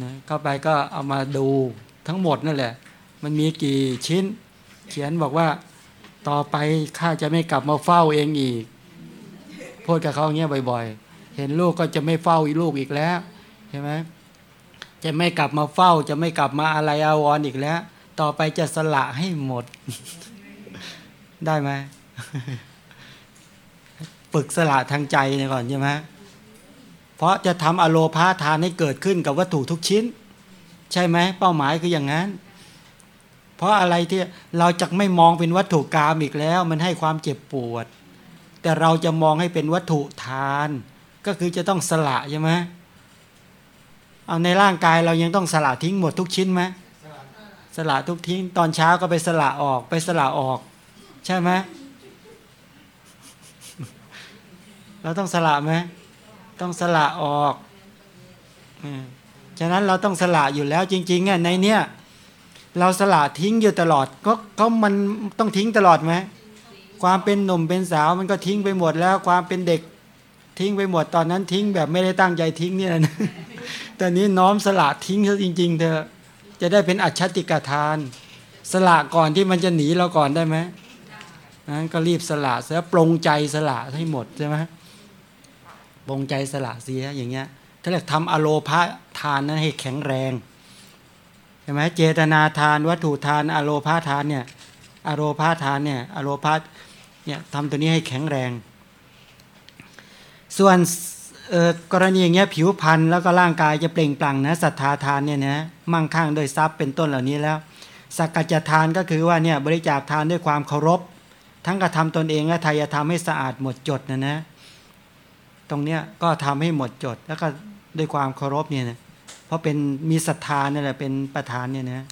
นะเข้าไปก็เอามาดูทั้งหมดนั่นแหละ มันมีกี่ชิ้น เขียนบอกว่าต่อไปข้าจะไม่กลับมาเฝ้าเองอีกพูดกับเขาอย่างเงี้ยบ่อย ๆ เห็นลูกก็จะไม่เฝ้าอีลูกอีกแล้วใช่ไหมจะไม่กลับมาเฝ้า จะไม่กลับมาอะไรอาวรออีกแล้ว ต่อไปจะสละให้หมด ได้ไหมฝึกสละทางใจก่อนใช่ไหม เพราะจะทำอโลพาทานให้เกิดขึ้นกับวัตถุทุกชิ้น ใช่ไหมเป้าหมายคืออย่างนั้น เพราะอะไรที่เราจะไม่มองเป็นวัตถุกรรมอีกแล้ว มันให้ความเจ็บปวด แต่เราจะมองให้เป็นวัตถุทาน ก็คือจะต้องสละใช่ไหมเอาในร่างกายเรายังต้องสละทิ้งหมดทุกชิ้นไหมสละทุกทิ้งตอนเช้าก็ไปสละออกไปสละออก ใช่ไหมเราต้องสละไหม ต้องสละออกอฉะนั้นเราต้องสละอยู่แล้วจริงๆอะในเนี้ยเราสละทิ้งอยู่ตลอดก็ก็มันต้องทิ้งตลอดไหมความเป็นหนุ่มเป็นสาวมันก็ทิ้งไปหมดแล้วความเป็นเด็กทิ้งไปหมดตอนนั้นทิ้งแบบไม่ได้ตั้งใจทิ้งเนี่ยนะแตอนนี้น้อมสละทิ้งซะจริง ๆ เธอ จะได้เป็นอัจฉติกทาน สละก่อนที่มันจะหนีเราก่อนได้ไหมนั้นก็รีบสละเสียปรงใจสละให้หมดใช่ไหม ปรงใจสละเสียอย่างเงี้ยถ้าเรียกทำอโลพาทานนั้นให้แข็งแรงใช่ไหมเจตนาทานวัตถุทานอโลพาทานเนี่ยอโลพาทานเนี่ยอโลพาเนี่ยทำตัวนี้ให้แข็งแรง ส่วนกรณีอย่างเงี้ยผิวพรรณแล้วก็ร่างกายจะเปล่งปลั่งนะศรัทธาทานเนี่ยนะมั่งคั่งโดยทรัพย์เป็นต้นเหล่านี้แล้วสักกัจทานก็คือว่าเนี่ยบริจาคทานด้วยความเคารพ ทั้งกระทำตนเองและทายธรรมให้สะอาดหมดจดนะนะ ตรงเนี้ยก็ทำให้หมดจด แล้วก็ด้วยความเคารพเนี่ยนะเพราะเป็นมีศรัทธาเนี่ยแหละเป็นประธานเนี่ยนะ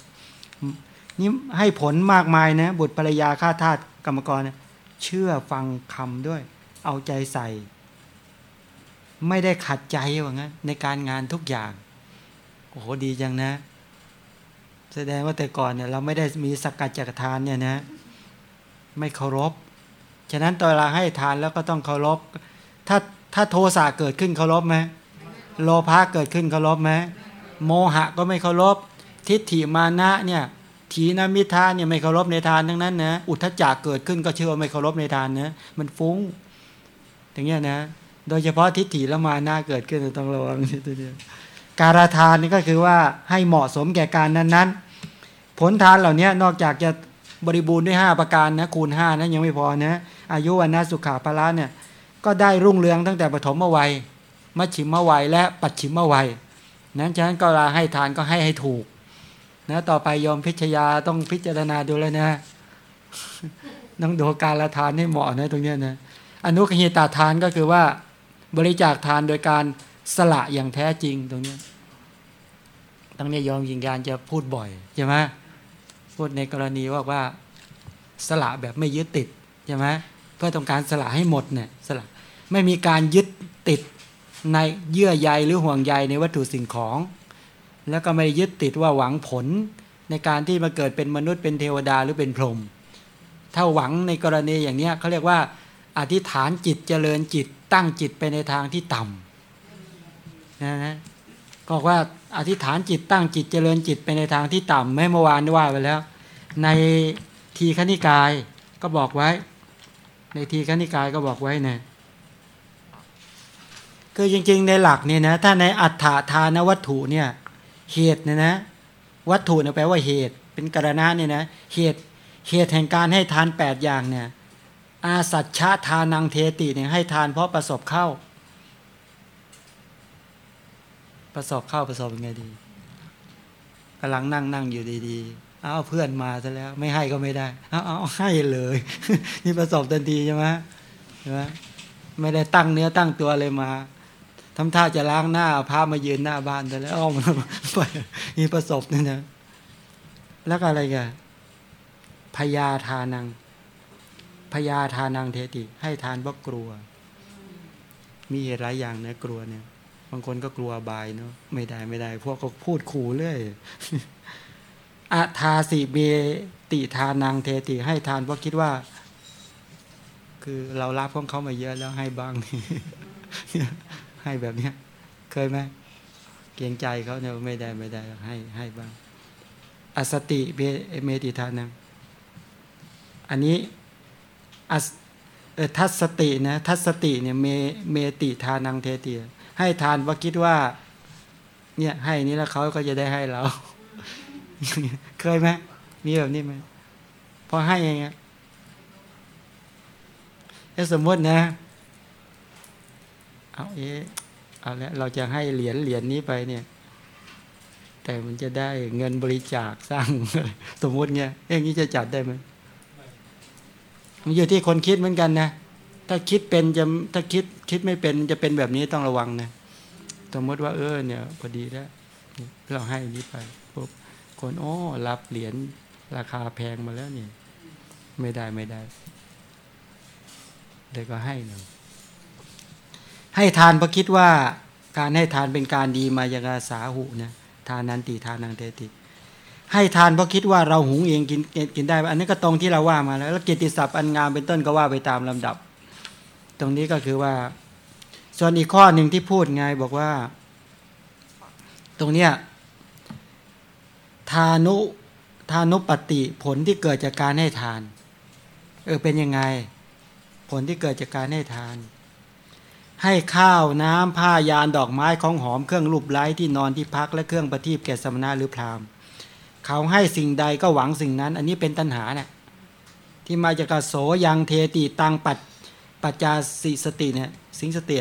นี่ให้ผลมากมายนะบุตรภรรยาข้าทาสกรรมกรเชื่อฟังคำด้วย เอาใจใส่ ไม่ได้ขัดใจว่างั้นในการงานทุกอย่างโอ้โหดีจังนะ แสดงว่าแต่ก่อนเนี่ยเราไม่ได้มีสกัดจักทานเนี่ยนะ ไม่เคารพ ฉะนั้นตอนเราให้ทานแล้วก็ต้องเคารพ ถ้า ถ้าโทสะเกิดขึ้นเคารพไหมโลภะเกิดขึ้นเคารพไหมโมหะก็ไม่เคารพทิฏฐิมานะเนี่ยทีนมิทาเนี่ยไม่เคารพในทานทั้งนั้นนะอุทธจักเกิดขึ้นก็เชื่อไม่เคารพในทานนะมันฟุ้งอย่างเงี้ยนะ โดยเฉพาะทิฏฐิและมานะเกิดขึ้นต้องระวังตัวเดียวการทานนี่ก็คือว่าให้เหมาะสมแก่การนั้นๆ ผลทานเหล่านี้นอกจากจะบริบูรณ์ด้วย 5 ประการนะคูณ5นะยังไม่พอนะอายุวันนะสุขาภละเนี่ย ก็ได้รุ่งเรืองตั้งแต่ปฐมวัยมัชชิมวัยและปัจฉิมวัยนั้นฉะนั้นก็ลาให้ทานก็ให้ให้ถูกนะต่อไปยอมพิชยาต้องพิจารณาดูแล้วนะต้องดูการละทานให้เหมาะนะตรงนี้นะอนุขหิตาทานก็คือว่า บริจาคทานโดยการสละอย่างแท้จริงตรงนี้ตรงนี้ยอมยิงการจะพูดบ่อยใช่ไหมพูดในกรณีว่าว่าสละแบบไม่ยึดติดใช่ไหม พื่อต้องการสละให้หมดเนี่ยสละไม่มีการยึดติดในเยื่อใยหรือห่วงใยในวัตถุสิ่งของ แล้วก็ไม่ยึดติดว่าหวังผลในการที่มาเกิดเป็นมนุษย์เป็นเทวดาหรือเป็นพรหมถ้าหวังในกรณีอย่างนี้เขาเรียกว่า อธิษฐานจิตเจริญจิตตั้งจิตไปในทางที่ต่ำนะนะก็ว่าอธิษฐานจิตตั้งจิตเจริญจิตไปในทางที่ต่ำไม่เมื่อวานได้ว่าไปแล้ว ในทีฆนิกายก็บอกไว้ ในทีฆนิกายก็บอกไว้นะคือจริง ๆ ในหลักเนี่ยนะถ้าในอัฏฐทานวัตถุเนี่ยเหตุเนี่ยนะวัตถุเนี่ยแปลว่าเหตุ เป็นกรณะเนี่ยนะเหตุเหตุแห่งการให้ทานแปดอย่างเนี่ยอาสัจฉะทานังเทติเนี่ยให้ทานเพราะประสบเข้า ประสบเข้าประสบยังไงดีกำลังนั่งนั่งอยู่ดี ๆ เอาเพื่อนมาซะแล้ว ไม่ให้ก็ไม่ได้เอาเอาให้เลย นี่ประสบทันทีใช่ไหมใช่ไหมไม่ได้ตั้งเนื้อตั้งตัวเลยมาทำท่าจะล้างหน้าพามายืนหน้าบ้านแต่แล้วอ้อมไปนี่ประสบนี่นะแล้วอะไรกันพยาทานังพยาทานังเทติ ให้ทานเพราะกลัว มีเหตุหลายอย่างนะกลัวเนี่ย บางคนก็กลัวบายเนาะไม่ได้ไม่ได้ พวกก็พูดขู่เรื่อย อาทาสิเบติทานังเทติให้ทานเพราะคิดว่า คือเรารับของเขามาเยอะแล้วให้บ้างให้แบบเนี้ย เคยไหมเกรงใจเขาเนี่ยไม่ได้ไม่ได้ให้ให้บ้าง อสติเบเมติทานังอันนี้อทัศสตินะทัศสติเนี่ยเมเมติทานังเทติให้ทานว่าคิดว่า เนี่ยให้นี้แล้วเขาก็จะได้ให้เรา เคยไหมมีแบบนี้ไหมพอให้ยังไงถ้าสมมตินะ เอาเอเอาแล้วเราจะให้เหรียญเหรียญนี้ไปเนี่ย แต่มันจะได้เงินบริจาคสร้าง สมมติเนี่ยอย่างนี้จะจัดได้ไหมมันอยู่ที่คนคิดเหมือนกันนะถ้าคิดเป็นจะถ้าคิดคิดไม่เป็นจะเป็นแบบนี้ต้องระวังนะสมมติว่าเออเนี่ยพอดีแล้วเราให้นี้ไปปุ๊บ คนโอ้รับเหรียญราคาแพงมาแล้วเนี่ยไม่ได้ไม่ได้เลยก็ให้หนึ่งให้ทานเพราะคิดว่าการให้ทานเป็นการดีมายากาสาหุนะทานนันติทานังเทติ ให้ทานเพราะคิดว่าเราหุงเองกินกินได้ อันนี้ก็ตรงที่เราว่ามาแล้วแล้วเกตติศัพท์อันงามเป็นต้นก็ว่าไปตามลำดับ ตรงนี้ก็คือว่า ส่วนอีกข้อหนึ่งที่พูดไงบอกว่า ตรงเนี้ย ทานุทานุปติผลที่เกิดจากการให้ทาน เออเป็นยังไง ผลที่เกิดจากการให้ทาน ให้ข้าวน้ำผ้ายานดอกไม้ของหอมเครื่องรูปไล้ที่นอนที่พักและเครื่องประทีปแก่สมณะหรือพราหมณ์เขาให้สิ่งใดก็หวังสิ่งนั้น อันนี้เป็นตัณหาเนะี่ยที่มาจากกโสยังเทติตังปัจปัจจาสิสติเนี่ยสิงสติ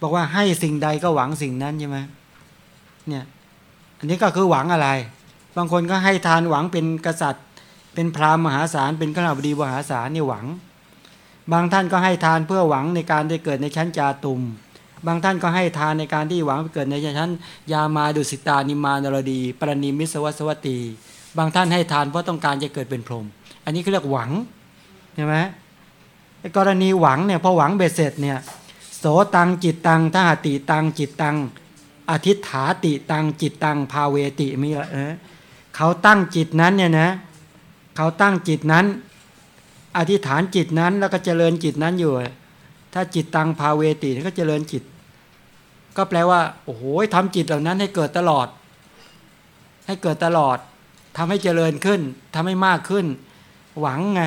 บอกว่าให้สิ่งใดก็หวังสิ่งนั้นใช่ไหมเนี่ยอันนี้ก็คือหวังอะไร บางคนก็ให้ทานหวังเป็นกษัตริย์ เป็นพราหมณ์มหาศาลเป็นข้าบดีมหาศาลนี่หวัง บางท่านก็ให้ทานเพื่อหวังในการได้เกิดในชั้นจาตุมบางท่านก็ให้ทานในการที่หวังเกิดในชั้น ยามาดุสิตานิมานรดีปรณิมิสวัสวัตี บางท่านให้ทานเพราะต้องการจะเกิดเป็นพรหมอันนี้เขาเรียกหวังใช่ไหมกรณีหวังเนี่ยพอหวังเบ็ดเสร็จเนี่ยโสตังจิตตังทหติตังจิตตังอธิษฐาติตังจิตตังภาเวติมีเออ เขาตั้งจิตนั้นเนี่ยนะเขาตั้งจิตนั้น อธิษฐานจิตนั้นแล้วก็เจริญจิตนั้นอยู่ ถ้าจิตตังภาเวติก็เจริญจิต ก็แปลว่า โอ้โหทำจิตเหล่านั้นให้เกิดตลอด ให้เกิดตลอดทำให้เจริญขึ้นทำให้มากขึ้น หวังไง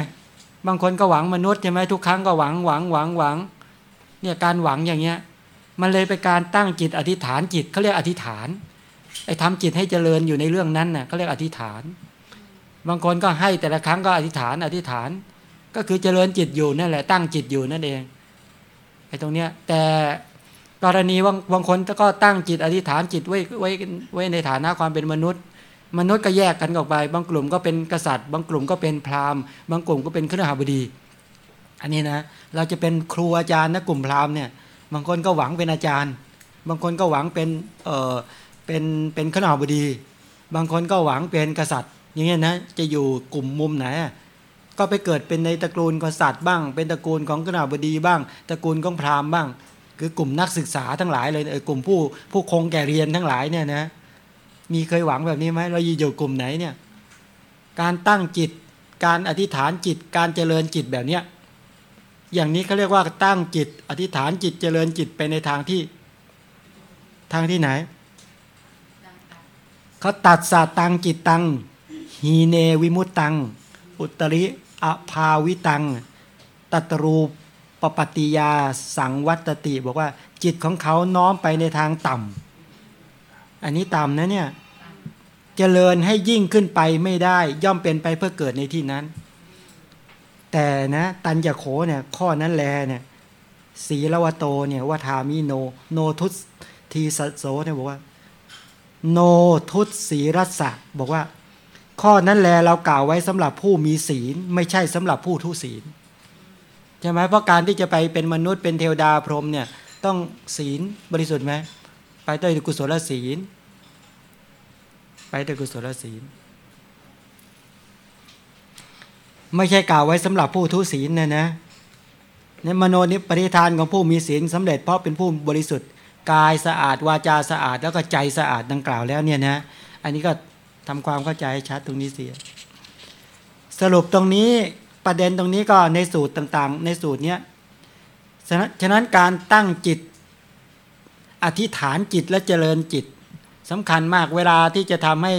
บางคนก็หวังมนุษย์ใช่ไหมทุกครั้งก็หวังหวังหวังหวังเนี่ยการหวังอย่างเงี้ย มันเลยเป็นการตั้งจิตอธิษฐานจิตเขาเรียกอธิษฐาน ไอ้ทำจิตให้เจริญอยู่ในเรื่องนั้นน่ะเขาเรียกอธิษฐาน บางคนก็ให้แต่ละครั้งก็อธิษฐาน อธิษฐาน ก็คือเจริญจิตอยู่นั่นแหละ ตั้งจิตอยู่นั่นเองไอ้ตรงเนี้ย แต่กรณีบางบางคนก็ตั้งจิตอธิษฐานจิตไว้ไว้ไว้ในฐานะความเป็นมนุษย์ มนุษย์ก็แยกกันออกไป บางกลุ่มก็เป็นกษัตริย์ บางกลุ่มก็เป็นพราหมณ์ บางกลุ่มก็เป็นขรหาบดี อันนี้นะ เราจะเป็นครูอาจารย์นะกลุ่มพราหมณ์เนี่ย บางคนก็หวังเป็นอาจารย์ บางคนก็หวังเป็นเออ เป็นเป็นขนาบดี บางคนก็หวังเป็นกษัตริย์ อย่างเงี้ยนะจะอยู่กลุ่มมุมไหนก็ไปเกิดเป็นในตระกูลกษัตริย์บ้าง เป็นตระกูลของขนาบดีบ้าง ตระกูลของพราหมณ์บ้าง คือกลุ่มนักศึกษาทั้งหลายเลยกลุ่มผู้ผู้คงแก่เรียนทั้งหลายเนี่ยนะมีเคยหวังแบบนี้ไหมเราอยู่กลุ่มไหนเนี่ยการตั้งจิตการอธิษฐานจิตการเจริญจิตแบบเนี้ยอย่างนี้เขาเรียกว่าตั้งจิต อธิษฐานจิตเจริญจิตไปในทางที่ทางที่ไหน เขาตัดสาตังจิตตังฮีเนวิมุตตัง อุตริอภาวิตัง ตัตรูปปติยาสังวัตติ บอกว่า จิตของเขาน้อมไปในทางต่ำอันนี้ต่ำนะเนี่ยเจริญให้ยิ่งขึ้นไปไม่ได้ย่อมเป็นไปเพื่อเกิดในที่นั้น แต่นะตัญญโขเนี่ยข้อนั้นแลเนี่ยศีลวโตเนี่ยว่าทามิโน โนทุตทีสโสเนี่ยบอกว่า โนทุตศีรัสะบอกว่า ข้อนั้นแลเรากล่าวไว้สำหรับผู้มีศีล ไม่ใช่สำหรับผู้ทุศีลใช่ไหมเพราะการที่จะไปเป็นมนุษย์เป็นเทวดาพรหมเนี่ยต้องศีลบริสุทธิ์ไหมไปด้วยกุศลศีล ไปด้วยกุศลศีล ไม่ใช่กล่าวไว้สำหรับผู้ทุศีลนะนะในมโนนิปริธานของผู้มีศีลสำเร็จเพราะเป็นผู้บริสุทธิ์ กายสะอาดวาจาสะอาด แล้วก็ใจสะอาดดังกล่าวแล้วเนี่ยนะอันนี้ก็ทำความเข้าใจชัดตรงนี้เสีย สรุปตรงนี้ประเด็นตรงนี้ก็ในสูตรต่างๆ ในสูตรเนี้ยฉะนั้นการตั้งจิต อธิษฐานจิตและเจริญจิตสำคัญมากเวลาที่จะทำให้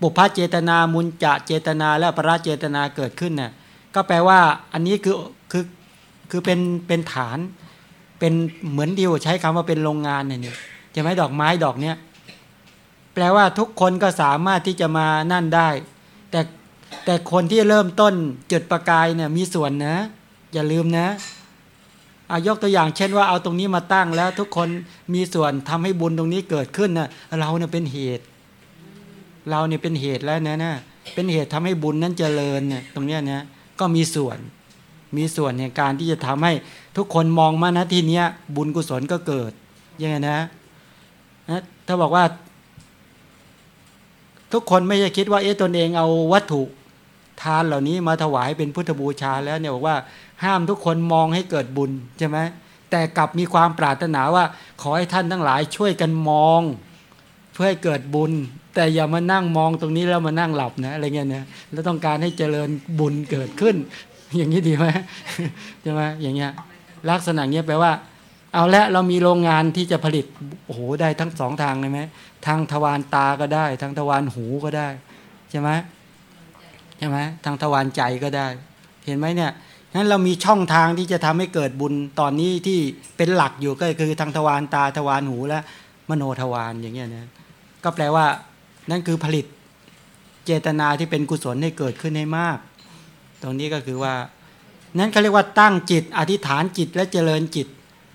ปุพพเจตนามุนจะเจตนาและปราเจตนาเกิดขึ้นน่ะก็แปลว่าอันนี้คือคือคือเป็นเป็นฐาน เป็นเหมือนดิวใช้คำว่าเป็นโรงงานเนี่ยใช่ไหมดอกไม้ดอกเนี้ยแปลว่าทุกคนก็สามารถที่จะมานั่นได้ แต่แต่คนที่เริ่มต้นจุดประกายเนี่ยมีส่วนนะ อย่าลืมนะอายกตัวอย่างเช่นว่าเอาตรงนี้มาตั้งแล้วทุกคนมีส่วนทำให้บุญตรงนี้เกิดขึ้นนะเราเนี่ยเป็นเหตุ เราเนี่ยเป็นเหตุแล้วนะนะเป็นเหตุทำให้บุญนั้นเจริญเนี่ยตรงเนี้ยนะก็มีส่วน มีส่วนในการที่จะทำให้ทุกคนมองมานะที่เนี้ย บุญกุศลก็เกิดยังไงนะนะถ้าบอกว่า ทุกคนไม่ใช่คิดว่าเอ๊ะตนเองเอาวัตถุทานเหล่านี้มาถวายเป็นพุทธบูชาแล้วเนี่ยบอกว่าห้ามทุกคนมองให้เกิดบุญใช่ไหมแต่กลับมีความปรารถนาว่า ขอให้ท่านทั้งหลายช่วยกันมอง เพื่อให้เกิดบุญ แต่อย่ามานั่งมองตรงนี้แล้วมานั่งหลับนะอะไรเงี้ยนะแล้วต้องการให้เจริญบุญเกิดขึ้น อย่างนี้ดีไหมใช่ไหมอย่างเงี้ยลักษณะเงี้ยแปลว่า เอาละเรามีโรงงานที่จะผลิตโอ้โหได้ทั้งสองทางเลยไหมทางทวารตาก็ได้ ทางทวารหูก็ได้ใช่ไหมใช่ไหมทางทวารใจก็ได้ เห็นไหมเนี่ยนั้นเรามีช่องทางที่จะทำให้เกิดบุญตอนนี้ที่เป็นหลักอยู่ก็คือทางทวารตาทวารหูและมโนทวารอย่างเงี้ยนะก็แปลว่า นั่นคือผลิตเจตนาที่เป็นกุศลให้เกิดขึ้นให้มาก ตรงนี้ก็คือว่า นั้นเขาเรียกว่าตั้งจิต อธิษฐานจิตและเจริญจิต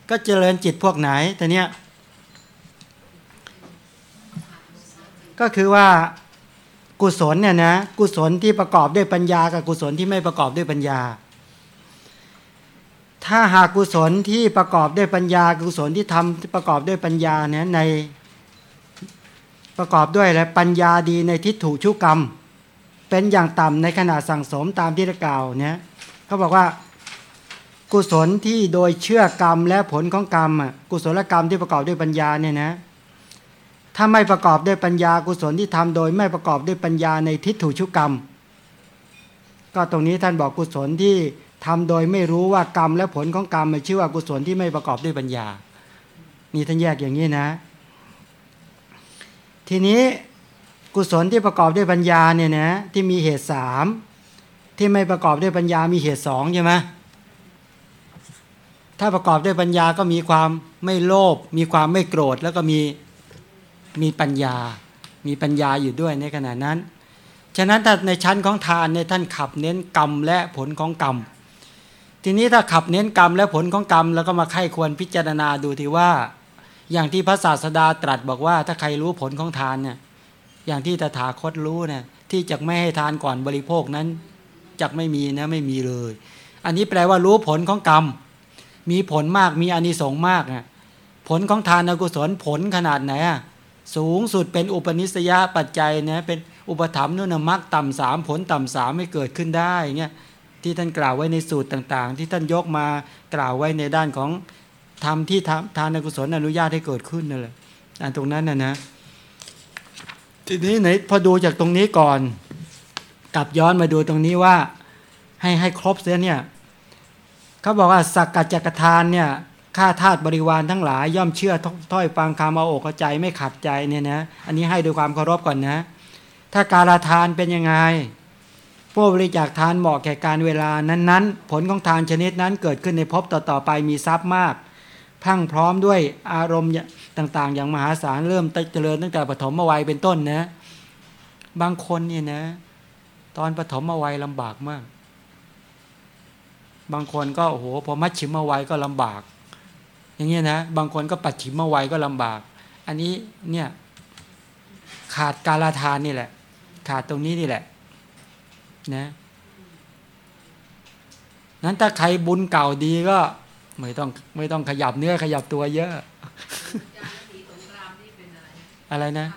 ก็เจริญจิตพวกไหนแต่เนี้ยก็คือว่ากุศลเนี่ยนะกุศลที่ประกอบด้วยปัญญากับกุศลที่ไม่ประกอบด้วยปัญญา ถ้าหากกุศลที่ประกอบด้วยปัญญา กุศลที่ทำประกอบด้วยปัญญาเนี่ยในประกอบด้วยและปัญญาดีในทิฏฐุชุกรรม เป็นอย่างต่ำในขณะสั่งสมตามที่ได้กล่าวเนี่ยเขาบอกว่ากุศลที่โดยเชื่อกรรมและผลของกรรมกุศลกรรมที่ประกอบด้วยปัญญาเนี่ยนะถ้าไม่ประกอบด้วยปัญญากุศลที่ทำโดยไม่ประกอบด้วยปัญญาในทิฏฐุชุกรรม ก็ตรงนี้ท่านบอกกุศลที่ทำโดยไม่รู้ว่ากรรมและผลของกรรมมันชื่อว่ากุศลที่ไม่ประกอบด้วยปัญญา นี่ท่านแยกอย่างนี้นะ ทีนี้ กุศลที่ประกอบด้วยปัญญาเนี่ยนะที่มีเหตุสามที่ไม่ประกอบด้วยปัญญามีเหตุสองใช่ไหมถ้าประกอบด้วยปัญญาก็มีความไม่โลภมีความไม่โกรธแล้วก็มีมีปัญญา มีปัญญาอยู่ด้วยในขณะนั้น ฉะนั้นถ้าในชั้นของทานเนี่ยท่านขับเน้นกรรมและผลของกรรม ทีนี้ถ้าขับเน้นกรรมและผลของกรรม แล้วก็มาไข้ควรพิจารณาดูทีว่า อย่างที่พระศาสดาตรัสบอกว่าถ้าใครรู้ผลของทานเนี่ย อย่างที่ตถาคตรู้เนี่ยที่จะไม่ให้ทานก่อนบริโภคนั้นจะไม่มีนะไม่มีเลย อันนี้แปลว่ารู้ผลของกรรม มีผลมากมีอานิสงส์มากนะผลของทานอกุศลผลขนาดไหนอะสูงสุดเป็นอุปนิสยปัจจัยนะเป็นอุปธรรมนุนมักต่ำสามผลต่ำสามไม่เกิดขึ้นได้เงี้ยที่ท่านกล่าวไว้ในสูตรต่าง ๆ ที่ท่านยกมากล่าวไว้ในด้านของธรรมที่ทานอกุศลอนุญาตให้เกิดขึ้นนั่นแหละอันตรงนั้นนะนะ ทีนี้ไหนพอดูจากตรงนี้ก่อน กลับย้อนมาดูตรงนี้ว่า ให้ให้ครบเสียเนี่ยเขาบอกว่าสักกัจจกทานเนี่ยข้าทาสบริวารทั้งหลาย ย่อมเชื่อถ้อยฟังคำเอาอกเอาใจไม่ขัดใจเนี่ยนะอันนี้ให้ด้วยความเคารพก่อนนะ ถ้าการทานเป็นยังไงผู้บริจาคทานเหมาะแก่การเวลานั้นๆ ผลของทานชนิดนั้นเกิดขึ้นในภพต่อๆไปมีทรัพย์มาก พังพร้อมด้วยอารมณ์ต่าง ๆ อย่างมหาศาลเริ่มเจริญตั้งแต่ปฐมวัยเป็นต้นนะ บางคนเนี่ยนะ ตอนปฐมวัยลำบากมาก บางคนก็โอ้โหพอมัชชิมวัยก็ลำบาก อย่างเงี้ยนะ บางคนก็ปัจฉิมวัยก็ลำบาก อันนี้เนี่ยขาดการาทานนี่แหละ ขาดตรงนี้นี่แหละนะนั้นถ้าใครบุญเก่าดีก็ ไม่ต้องไม่ต้องขยับเนื้อขยับตัวเยอะ อะไรนะ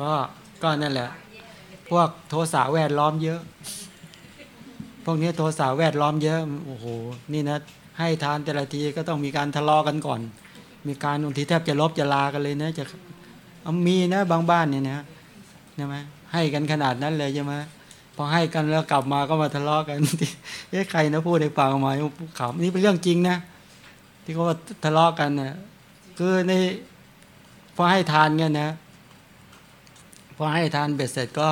ก็ก็นั่นแหละ พวกโทสะแวดล้อมเยอะ พวกนี้โทสะแวดล้อมเยอะโอ้โหนี่นะให้ทานแต่ละทีก็ต้องมีการทะเลาะกันก่อน มีการบางทีแทบจะลบจะลากันเลยนะจะมีนะบางบ้านเนี่ยนะใช่ไหม ให้กันขนาดนั้นเลยใช่ไหมพอให้กันแล้วกลับมาก็มาทะเลาะกันเอ๊ะใครนะพูดในปากออกมาขำนี่เป็นเรื่องจริงนะ ที่เขาว่าทะเลาะกันนะคือในพอให้ทานเงี้ยนะพอให้ทานเบ็ดเสร็จก็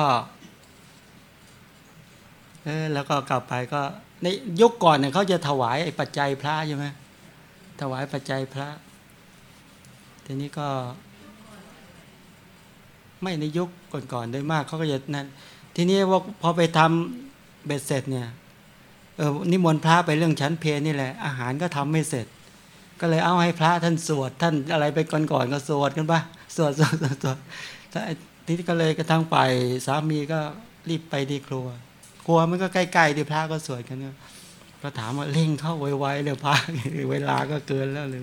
เออแล้วก็กลับไปก็ในยุคก่อนเนี่ยเขาจะถวายไอ้ปัจจัยพระใช่ไหมถวายปัจจัยพระ ทีนี้ก็ ไม่ในยุคก่อนๆโดยมากเขาก็จะนั่นทีนี้ว่าพอไปทำเบ็ดเสร็จเนี่ยเออนิมนต์พระไปเรื่องชั้นเพลนี่แหละ อาหารก็ทำไม่เสร็จ ก็เลยเอาให้พระท่านสวด ท่านอะไรไปก่อนๆก็สวดกันปะสวดสวดสวดสวดทีนี้ก็เลยกระทั่งไปสามีก็รีบไปที่ครัว ครัวมันก็ใกล้ๆที่พระก็สวดกันก็ถามว่าเร่งเข้าไวๆเลยพระเวลาก็เกินแล้วเลย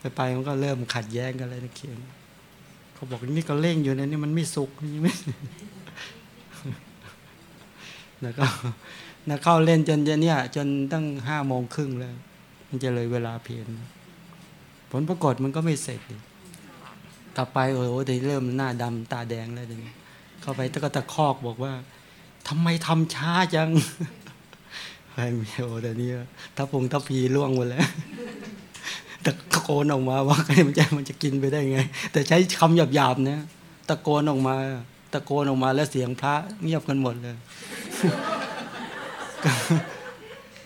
ไปไปมันก็เริ่มขัดแย้งกันเลยนะเขียน เขาบอกนี่ก็เร่งอยู่นะนี่มันไม่สุกนี่ไม่แล้วก็นะเข้าเล่นจนจะเนี่ย จนตั้งห้าโมงครึ่งแล้ว มันจะเลยเวลาเพียนผลปรากฏมันก็ไม่เสร็จกลับไปโอ้โหเดี๋ยวเริ่มหน้าดำตาแดงแล้วเดี๋ยวเข้าไปตะก็ตะคอกบอกว่าทำไมทำช้าจังไอ้เมียวแต่นี้ถ้าพงถ้าพีล่วงหมดแล้ว โกนออกมาว่ามันจะมันจะกินไปได้ไง แต่ใช้คำหยาบๆนะตะโกนออกมา ตะโกนออกมาแล้วเสียงพระเงียบกันหมดเลย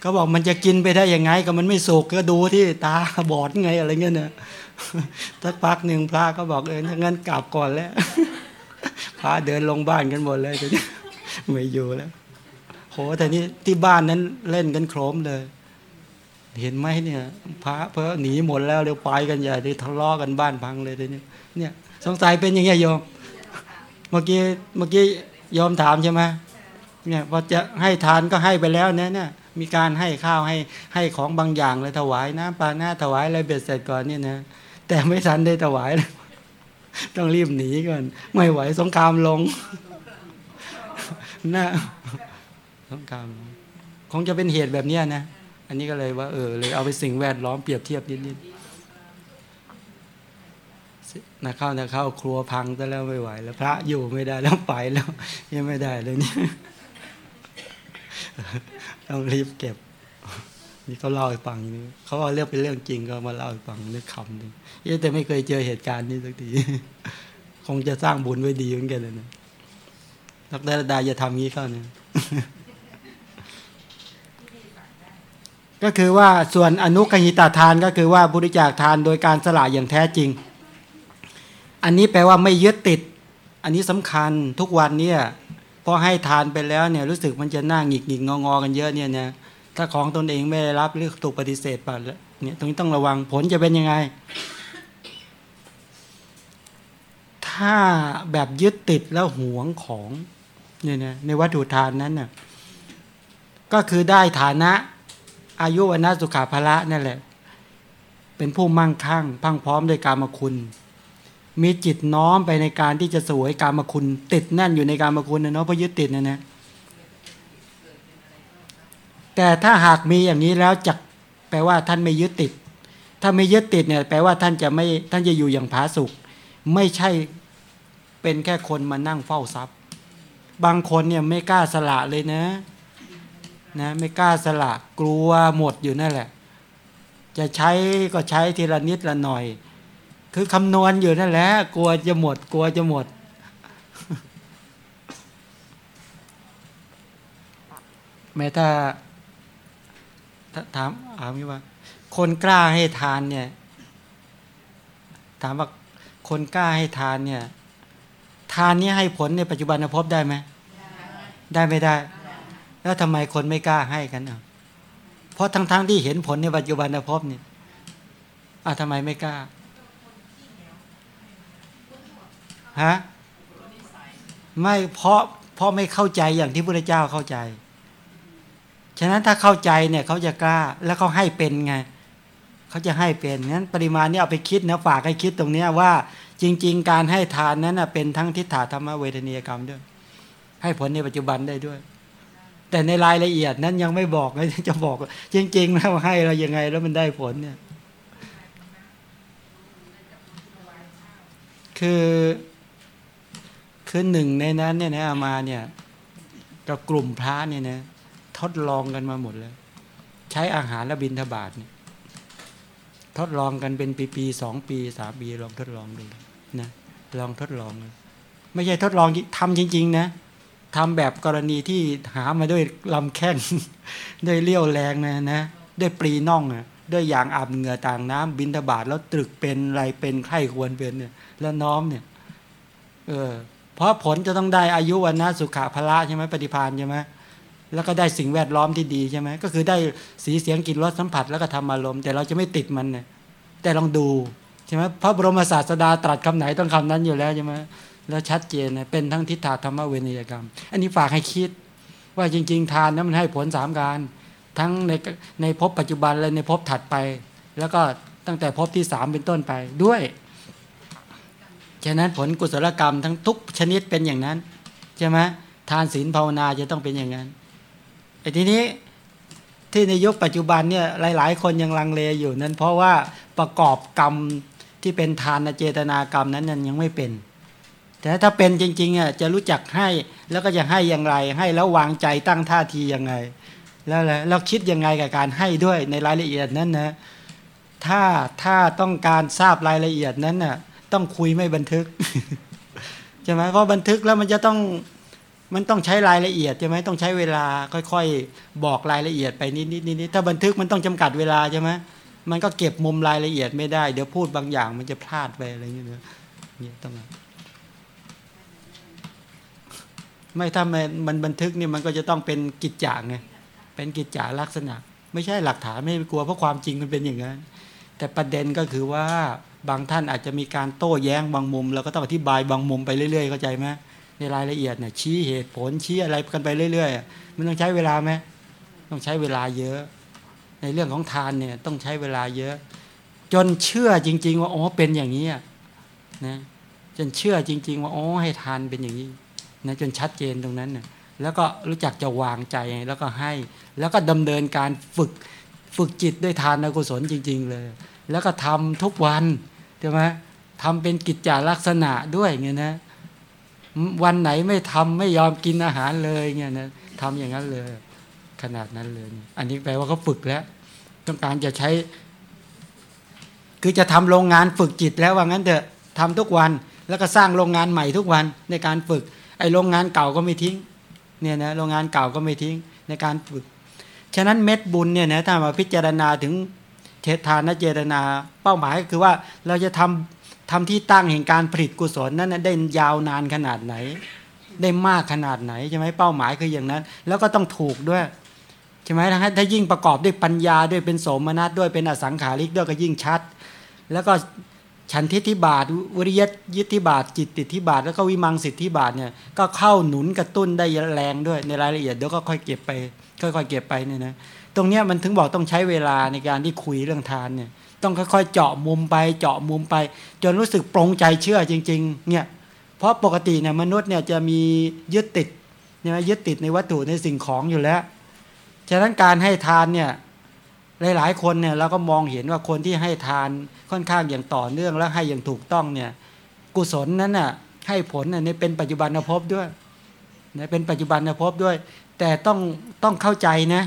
เขาบอกมันจะกินไปได้ยังไง ก็มันไม่สุกก็ดูที่ตาบอดไงอะไรเงี้ยเนะสักพักหนึ่งพระก็บอกเออถ้างั้นกลับก่อนแล้วพระเดินลงบ้านกันหมดเลยตอนนี้ไม่อยู่แล้วโหแต่นี้ที่บ้านนั้นเล่นกันโครมเลย เห็นไหมเนี่ย พระเพอหนีหมดแล้วเร็วไปกันใหญ่เลยทะเลาะกันบ้านพังเลยตอนนี้เนี่ยสงสัยเป็นอย่างเงี้ยโยม เมื่อกี้เมื่อกี้ยอมถามใช่ไหมเนี่ยพอจะให้ทานก็ให้ไปแล้วเนี่ยเนี่ยมีการให้ข้าวให้ให้ของบางอย่างเลยถวายน้ำปลาหน้าถวายอะไรเบ็ดเสร็จก่อนเนี่ยนะแต่ไม่ทันได้ถวายเลยต้องรีบหนีก่อนไม่ไหวสงครามลงนะสงครามคงจะเป็นเหตุแบบเนี้ยนะ อันนี้ก็เลยว่าเออเลยเอาไปสิ่งแวดล้อมเปรียบเทียบนิดๆนะเข้านะเข้าครัวพังซะแล้วไม่ไหว แล้วพระอยู่ไม่ได้แล้วไปแล้วยังไม่ได้เลยเนี่ยต้องรีบเก็บ นี่เขาเล่าให้ฟังนี่เขาเอาเรื่องเป็นเรื่องจริงก็มาเล่าให้ฟังนึกคำนึงแต่ไม่เคยเจอเหตุการณ์นี้สักทีคงจะสร้างบุญไว้ดีเหมือนกันเลยนะดรดาจะทำงี้เข้าเนี่ย ก็คือว่าส่วนอนุกหิตาทานก็คือว่าบริจาคทานโดยการสละอย่างแท้จริง อันนี้แปลว่าไม่ยึดติด อันนี้สำคัญทุกวันเนี่ยพอให้ทานไปแล้วเนี่ยรู้สึกมันจะหน้าหงิกหงิกงองอกันเยอะเนี่ยนะถ้าของตนเองไม่ได้รับหรือถูกปฏิเสธไปเนี่ยตรงนี้ต้องระวังผลจะเป็นยังไง ถ้าแบบยึดติดแล้วหวงของเนี่ยนะในวัตถุทานนั้นน่ะก็คือได้ฐานะ อายุวันสุขาภละนั่นแหละ เป็นผู้มั่งคั่งพังพร้อมด้วยกามคุณ มีจิตน้อมไปในการที่จะสวยกามคุณ ติดแน่นอยู่ในกามคุณนะเนาะเพราะยึดติดนะนะแต่ถ้าหากมีอย่างนี้แล้วจะแปลว่าท่านไม่ยึดติด ถ้าไม่ยึดติดเนี่ย แปลว่าท่านจะไม่ท่านจะอยู่อย่างผาสุกไม่ใช่เป็นแค่คนมานั่งเฝ้าทรัพย์ บางคนเนี่ยไม่กล้าสละเลยนะ นะไม่กล้าสละกลัวหมดอยู่นั่นแหละ จะใช้ก็ใช้ทีละนิดละหน่อย คือคำนวณอยู่นั่นแหละกลัวจะหมด กลัวจะหมด แม้ถ้าถามถามว่า คนกล้าให้ทานเนี่ย ถามว่าคนกล้าให้ทานเนี่ย ทานนี้ให้ผลในปัจจุบันภพได้ไหมได้ไม่ได้ แล้วทำไมคนไม่กล้าให้กันอะเพราะทั้งๆทที่เห็นผลในปัจจุบันภพนี่ยอะทำไมไม่กล้าฮะไม่เพราะเพราะไม่เข้าใจอย่างที่พระเจ้าเข้าใจ ฉะนั้นถ้าเข้าใจเนี่ยเขาจะกล้าแล้วเขาให้เป็นไงเขาจะให้เป็นงั้นปริมาณนี้เอาไปคิดนะฝากให้คิดตรงนี้ว่า จริง ๆ การให้ทานนั้นเป็นทั้งทิฏฐาธรรมเวทนียกรรมด้วย ให้ผลในปัจจุบันได้ด้วย แต่ในรายละเอียดนั้นยังไม่บอกเลยจะบอกจริงๆแล้วให้เรายังไงแล้วมันได้ผลเนี่ย คือคือหนึ่งในนั้นเนี่ยนะมาเนี่ยกับกลุ่มพระเนี่ยนะทดลองกันมาหมดแล้ว ใช้อาหารและบินทบาทเนี่ยทดลองกันเป็นปีปีสองปีสามปีลองทดลองดูนะลองทดลอง ไม่ใช่ทดลองทำจริง ๆ นะ ทำแบบกรณีที่หามาด้วยลำแข้งด้วยเลี้ยวแรงนะนะด้วยปรีน่องอะด้วยอย่างอาบเหงื่อต่างน้ำบินทบาทแล้วตรึกเป็นอะไรเป็นไข้ควรเป็นเนี่ย แล้วน้อมเนี่ยเออเพราะผลจะต้องได้อายุวันนะสุขะพละใช่ไหมปฏิพานใช่ไหมแล้วก็ได้สิ่งแวดล้อมที่ดีใช่ไหมก็คือได้สีเสียงกลิ่นรสสัมผัสแล้วก็ทำอารมณ์แต่เราจะไม่ติดมันเนี่ยแต่ลองดูใช่ไหมพระบรมศาสดาตรัสคำไหนต้องคำนั้นอยู่แล้วใช่ไหม แล้วชัดเจนนะเป็นทั้งทิฏฐาธรรมเวนิยกรรม อันนี้ฝากให้คิด ว่าจริง ๆ ทานนั้นมันให้ผลสามการ ทั้งในในภพปัจจุบันและในภพถัดไป แล้วก็ตั้งแต่ภพที่สามเป็นต้นไปด้วย ฉะนั้นผลกุศลกรรมทั้งทุกชนิดเป็นอย่างนั้นใช่ไหมทานศีลภาวนาจะต้องเป็นอย่างนั้นไอ้ทีนี้ที่ในยุคปัจจุบันเนี่ยหลาย ๆ คนยังลังเลอยู่นั้น เพราะว่าประกอบกรรมที่เป็นทานเจตนากรรมนั้นยังไม่เป็น แต่ถ้าเป็นจริงๆอะจะรู้จักให้แล้วก็จะให้อย่างไร ให้แล้ววางใจตั้งท่าทียังไง แล้วเราคิดยังไงกับการให้ด้วยในรายละเอียดนั้นนะถ้าถ้าต้องการทราบรายละเอียดนั้นน่ะต้องคุยไม่บันทึกใช่ไหมเพราะบันทึกแล้วมันจะต้องมันต้องใช้รายละเอียดใช่ไหมต้องใช้เวลาค่อยๆ บอกรายละเอียดไปนิดนิดนิดถ้าบันทึกมันต้องจำกัดเวลาใช่ไหมมันก็เก็บมุมรายละเอียดไม่ได้ เดี๋ยวพูดบางอย่างมันจะพลาดไปอะไรอย่างเงี้ยเนี่ยต้อง ไม่ถ้ามันมันบันทึกนี่มันก็จะต้องเป็นกิจจางไงเป็นกิจจาลักษณะ ไม่ใช่หลักฐานไม่กลัวเพราะความจริงมันเป็นอย่างนั้นแต่ประเด็นก็คือว่าบางท่านอาจจะมีการโต้แย้งบางมุมเราก็ต้องอธิบายบางมุมไปเรื่อยๆเข้าใจไหมในรายละเอียดเนี่ยชี้เหตุผลชี้อะไรกันไปเรื่อยๆมันต้องใช้เวลาไหมต้องใช้เวลาเยอะ ในเรื่องของทานเนี่ยต้องใช้เวลาเยอะ จนเชื่อจริง ๆ ว่าอ๋อเป็นอย่างนี้นะจนเชื่อจริง ๆ ว่าอ๋อให้ทานเป็นอย่างนี้ นะจนชัดเจนตรงนั้นเนี่ยแล้วก็รู้จักจะวางใจแล้วก็ให้ แล้วก็ดำเนินการฝึกฝึกจิตด้วยทานกุศลจริง ๆ เลย แล้วก็ทำทุกวันใช่ไหมทำเป็นกิจจาลักษณะด้วยเงี้ยนะวันไหนไม่ทำไม่ยอมกินอาหารเลยเงี้ยนะทำอย่างนั้นเลย ขนาดนั้นเลย อันนี้แปลว่าเขาฝึกแล้ว ต้องการจะใช้ คือจะทำโรงงานฝึกจิตแล้วว่างั้นเถอะทำทุกวัน แล้วก็สร้างโรงงานใหม่ทุกวันในการฝึก อ้โรงงานเก่าก็ไม่ทิ้งเนี่ยนะโรงงานเก่าก็ไม่ทิ้งในการฝึก ฉะนั้นเม็ดบุญเนี่ยนะถ้ามาพิจารณาถึงเททานเจตนาเป้าหมายก็คือว่าเราจะทำทำที่ตั้งแห่งการผลิตกุศลนั้นได้ยาวนานขนาดไหน ได้มากขนาดไหนใช่ไหมเป้าหมายคืออย่างนั้น แล้วก็ต้องถูกด้วยใช่ไหมถ้ายิ่งประกอบด้วยปัญญาด้วยเป็นโสมนัสด้วยเป็นอสังขาริกด้วยก็ยิ่งชัด แล้วก็ ฉันทิฏฐิบาทวิริยยิทธิบาท จิตติทิบาท แล้วก็วิมังสิทธิบาทเนี่ยก็เข้าหนุนกระตุ้นได้แรงด้วยในรายละเอียดเดี๋ยวก็ค่อยเก็บไป ค่อยๆเก็บไปเนี่ยนะตรงเนี้ยมันถึงบอกต้องใช้เวลาในการที่คุยเรื่องทานเนี่ยต้องค่อยๆเจาะมุมไปเจาะมุมไป จนรู้สึกปรงใจเชื่อจริงๆเนี่ยเพราะปกติเนี่ยมนุษย์เนี่ยจะมียึดติดใช่ไหมยึดติดในวัตถุในสิ่งของอยู่แล้ว ฉะนั้นการให้ทานเนี่ย หลายๆคนเนี่ยเราก็มองเห็นว่าคนที่ให้ทานค่อนข้างอย่างต่อเนื่องและให้อย่างถูกต้องเนี่ยกุศลนั้นน่ะให้ผลเนี่ยเป็นปัจจุบันภพด้วยนะเป็นปัจจุบันภพด้วย แต่ต้องต้องเข้าใจนะ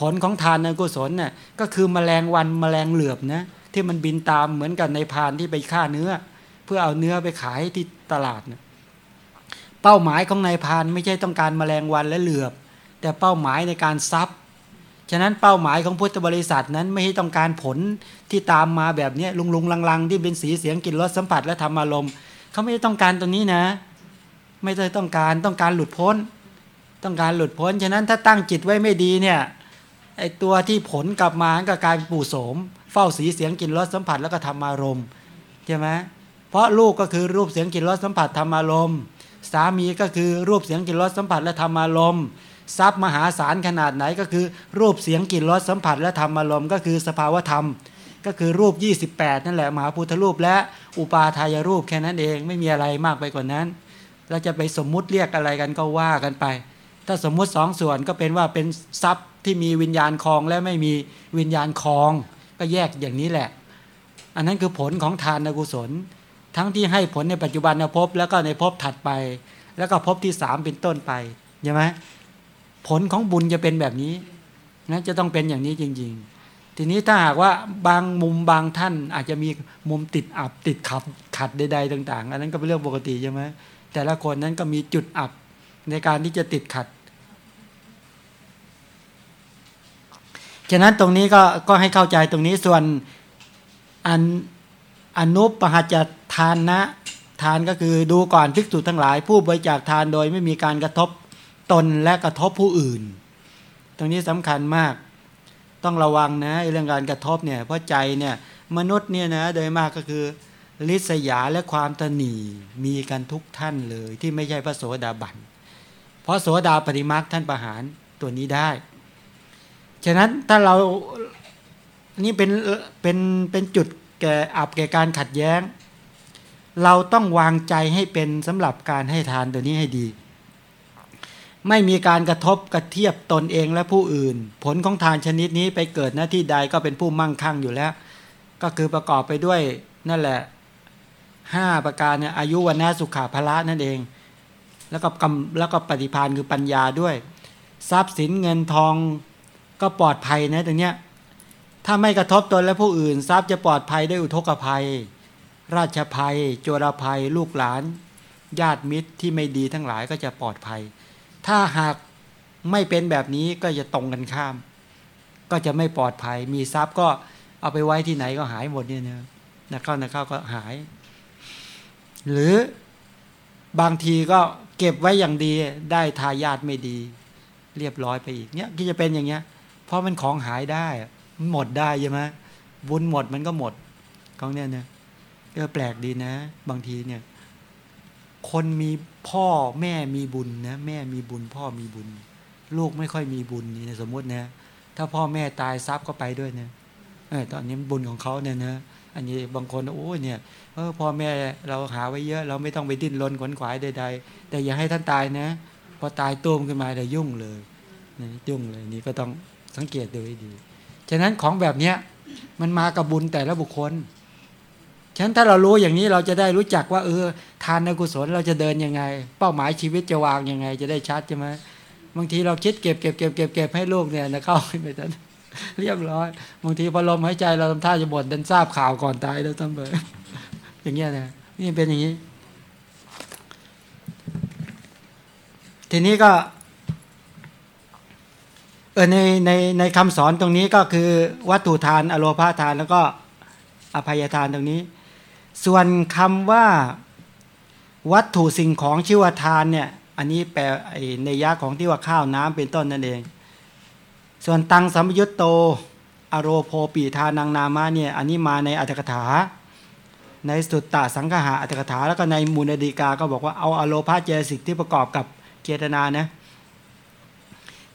ผลของทานในกุศลเนี่ยก็คือมแมลงวันมแมลงเหลือบนะที่มันบินตามเหมือนกับในพานที่ไปฆ่าเนื้อ เพื่อเอาเนื้อไปขายที่ตลาดเนี่ยเป้าหมายของนายพานไม่ใช่ต้องการมแมลงวันและเหลือบ แต่เป้าหมายในการซับ ฉะนั้นเป้าหมายของพุทธบริษัทนั้นไม่ใช่ต้องการผลที่ตามมาแบบนี้ลุงลุงลังๆ ที่เป็นสีเสียงกลิ่นรสสัมผัสและธรรมารมณ์เขาไม่ได้ต้องการตัวนี้นะ ไม่ได้ต้องการต้องการหลุดพ้น ต้องการหลุดพ้น ฉะนั้นถ้าตั้งจิตไว้ไม่ดีเนี่ยไอตัวที่ผลกลับมาก็กลายเป็นปู่โสม เฝ้าสีเสียงกลิ่นรสสัมผัสแล้วก็ธรรมารมณ์ใช่ไหมเพราะลูกก็คือรูปเสียงกลิ่นรสสัมผัสธรรมารมณ์สามีก็คือรูปเสียงกลิ่นรสสัมผัสและธรรมารมณ์ ทรัพย์มหาศาลขนาดไหนก็คือ รูปเสียงกลิ่นรสสัมผัสและธรรมอารมณ์ก็คือสภาวธรรม ก็คือรูป 28 นั่นแหละมหาพุทธรูปและอุปาทายรูปแค่นั้นเองไม่มีอะไรมากไปกว่านั้น เราจะไปสมมุติเรียกอะไรกันก็ว่ากันไป ถ้าสมมุติสองส่วนก็เป็นว่าเป็นทรัพย์ที่มีวิญญาณคลองและไม่มีวิญญาณคลอง ก็แยกอย่างนี้แหละ อันนั้นคือผลของทานกุศล ทั้งที่ให้ผลในปัจจุบันภพแล้วก็ในภพถัดไป แล้วก็ภพที่สามเป็นต้นไปใช่ไหม ผลของบุญจะเป็นแบบนี้นะจะต้องเป็นอย่างนี้จริง ๆ ทีนี้ถ้าหากว่าบางมุมบางท่านอาจจะมีมุมติดอับติดขับขัดใดๆต่าง ๆ อันนั้นก็เป็นเรื่องปกติใช่ไหมแต่ละคนนั้นก็มีจุดอับในการที่จะติดขัดฉะนั้นตรงนี้ก็ก็ให้เข้าใจตรงนี้ส่วนอันอนุปหัจทานนะ ทานก็คือดูก่อนภิกษุทั้งหลาย ผู้บริจาคทานโดยไม่มีการกระทบ ตนและกระทบผู้อื่น ตรงนี้สำคัญมาก ต้องระวังนะเรื่องการกระทบเนี่ยเพราะใจเนี่ยมนุษย์เนี่ยนะโดยมากก็คือลิษยาและความตนีมีกันทุกท่านเลยที่ไม่ใช่พระโสดาบัน เพราะโสดาปฏิมาท่านประหารตัวนี้ได้ ฉะนั้นถ้าเรานี่เป็นเป็นเป็นจุดแก่อับแก่การขัดแย้ง เราต้องวางใจให้เป็นสำหรับการให้ทานตัวนี้ให้ดี ไม่มีการกระทบกระเทียบตนเองและผู้อื่น ผลของทานชนิดนี้ไปเกิดหน้าที่ใดก็เป็นผู้มั่งคั่งอยู่แล้ว ก็คือประกอบไปด้วยนั่นแหละห้าประการเนี่ยอายุวันนาสุขาภละนั่นเอง แล้วก็กำแล้วก็ปฏิพานคือปัญญาด้วย ทรัพย์สินเงินทองก็ปลอดภัยนะตรงเนี้ยถ้าไม่กระทบตนและผู้อื่น ทรัพย์จะปลอดภัยด้วยอุทกภัย ราชภัย โจรภัย ลูกหลาน ญาติมิตรที่ไม่ดีทั้งหลายก็จะปลอดภัย ถ้าหากไม่เป็นแบบนี้ก็จะตรงกันข้าม ก็จะไม่ปลอดภัย มีทรัพย์ก็เอาไปไว้ที่ไหนก็หายหมดเนี่ยนะนักเข้านักเข้าก็หาย หรือบางทีก็เก็บไว้อย่างดีได้ทายาทไม่ดี เรียบร้อยไปอีกเนี่ยก็จะเป็นอย่างเงี้ย เพราะมันของหายได้ หมดได้ใช่ไหมบุญหมดมันก็หมดของเนี่ยเนี่ยเออแปลกดีนะ บางทีเนี่ย คนมีพ่อแม่มีบุญนะแม่มีบุญ พ่อมีบุญ ลูกไม่ค่อยมีบุญนี่นะสมมตินะถ้าพ่อแม่ตายทรัพย์ก็ไปด้วยนะเออตอนนี้บุญของเขาเนี่ยนะอันนี้บางคนโอ้ยเนี่ยเออพ่อแม่เราหาไว้เยอะ เราไม่ต้องไปดิ้นรนขวนขวายใดๆแต่อย่าให้ท่านตายนะ พอตายตุ้มขึ้นมาเดี๋ยวยุ่งเลยนี่ยุ่งเลยนี่ก็ต้องสังเกตดูให้ดี ฉะนั้นของแบบเนี้ยมันมากับบุญแต่ละบุคคล ฉะนั้นถ้าเรารู้อย่างนี้เราจะได้รู้จักว่า เออ ทานในกุศลเราจะเดินยังไง เป้าหมายชีวิตจะวางยังไง จะได้ชัดใช่ไหมบางทีเราคิดเก็บเก็บเก็บเก็บเก็บให้ลูกเนี่ยนะเข้าไปทันเรียบร้อยบางทีพอลมหายใจเราทำท่าจะบ่นดันทราบข่าวก่อนตายแล้วทั้งเบออย่างเงี้ยนะนี่เป็นอย่างนี้ ทีนี้ก็ออในในในคำสอนตรงนี้ก็คือวัตถุทานอโลพาทานแล้วก็อภัยทานตรงนี้ ส่วนคำว่าวัตถุสิ่งของชื่อว่าทานเนี่ย อันนี้แปลในยะของที่ว่าข้าวน้ำเป็นต้นนั่นเอง ส่วนตังสัมยุตโต อโรโพปีทานังนามาเนี่ยอันนี้มาในอัตถกถา ในสุตตะสังฆะอัตถกถาแล้วก็ในมูลดีกาก็บอกว่าเอาอโลพาเจสิกที่ประกอบกับเจตนานะ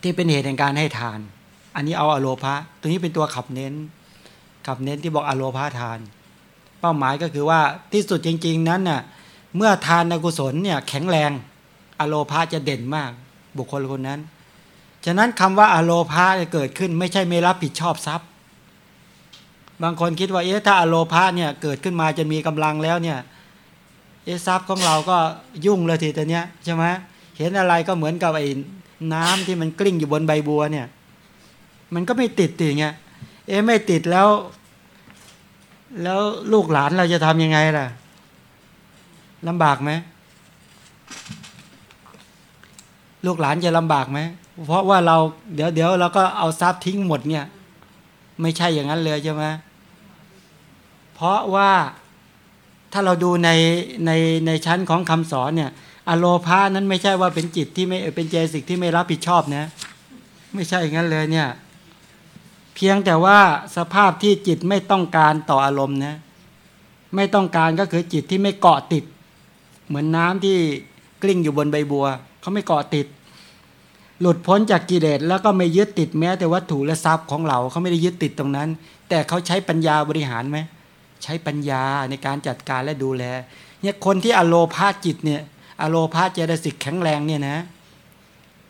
ที่เป็นเหตุแห่งการให้ทาน อันนี้เอาอโลภะตัวนี้เป็นตัวขับเน้นขับเน้นที่บอกอโลภะทาน เป้าหมายก็คือว่าที่สุดจริง ๆ นั้นน่ะเมื่อทานกุศลเนี่ยแข็งแรงอโลภะจะเด่นมาก บุคคลคนนั้น ฉะนั้นคำว่าอโลภะจะเกิดขึ้น ไม่ใช่ไม่รับผิดชอบทรัพย์ บางคนคิดว่าเอ๊ะถ้าอโลภะเนี่ยเกิดขึ้นมาจะมีกำลังแล้วเนี่ยเอ๊ะทรัพย์ของเราก็ยุ่งเลยทีแต่เนี้ยใช่ไหมเห็นอะไรก็เหมือนกับไอ้น้ำที่มันกลิ้งอยู่บนใบบัวเนี่ย มันก็ไม่ติดติเงี้ยเอ๊ะไม่ติดแล้ว แล้วลูกหลานเราจะทำยังไงล่ะลำบากไหมลูกหลานจะลำบากไหมเพราะว่าเราเดี๋ยวเดี๋ยวเราก็เอาทรัพย์ทิ้งหมดเนี่ย ไม่ใช่อย่างนั้นเลยใช่ไหมเพราะว่าถ้าเราดูในในในชั้นของคำสอนเนี่ย อโลภานั้นไม่ใช่ว่าเป็นจิตที่ไม่เป็นเจสิกที่ไม่รับผิดชอบนะ ไม่ใช่อย่างนั้นเลยเนี่ย เพียงแต่ว่าสภาพที่จิตไม่ต้องการต่ออารมณ์นะไม่ต้องการก็คือจิตที่ไม่เกาะติด เหมือนน้ำที่กลิ้งอยู่บนใบบัวเขาไม่เกาะติด หลุดพ้นจากกิเลสแล้วก็ไม่ยึดติดแม้ แต่วัตถุและทรัพย์ของเราเขาไม่ได้ยึดติดตรงนั้น แต่เขาใช้ปัญญาบริหารไหมใช้ปัญญาในการจัดการและดูแลเนี่ยคนที่อโลภาจิตเนี่ยอโลพาเจตสิกแข็งแรงเนี่ยนะ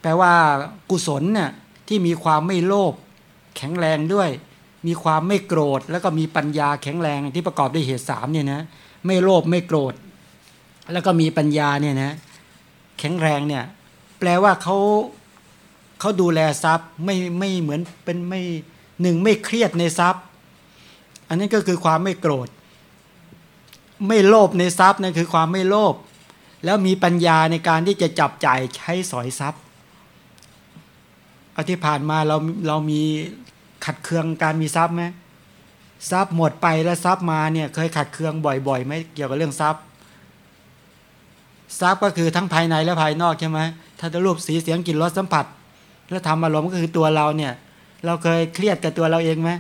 แปลว่ากุศลเนี่ยที่มีความไม่โลภ แข็งแรงด้วย มีความไม่โกรธ แล้วก็มีปัญญาแข็งแรงที่ประกอบด้วยเหตุสามเนี่ยนะไม่โลภไม่โกรธ แล้วก็มีปัญญาเนี่ยนะแข็งแรงเนี่ยแปลว่าเขาเขาดูแลทรัพย์ไม่ไม่เหมือนเป็นไม่หนึ่งไม่เครียดในทรัพย์ อันนี้ก็คือความไม่โกรธ ไม่โลภในทรัพย์นั่นคือความไม่โลภแล้วมีปัญญาในการที่จะจับจ่ายใช้สอยทรัพย์เอาที่ผ่านมาเราเรามี ขัดเคืองการมีทรัพย์ไหมทรัพย์หมดไปแล้วทรัพย์มาเนี่ยเคยขัดเคืองบ่อยๆไหมเกี่ยวกับเรื่องทรัพย์ ทรัพย์ก็คือทั้งภายในและภายนอกใช่ไหมถ้าจะรูปสีเสียงกลิ่นรสสัมผัส แล้วทำอารมณ์ก็คือตัวเราเนี่ย เราเคยเครียดกับตัวเราเองไหม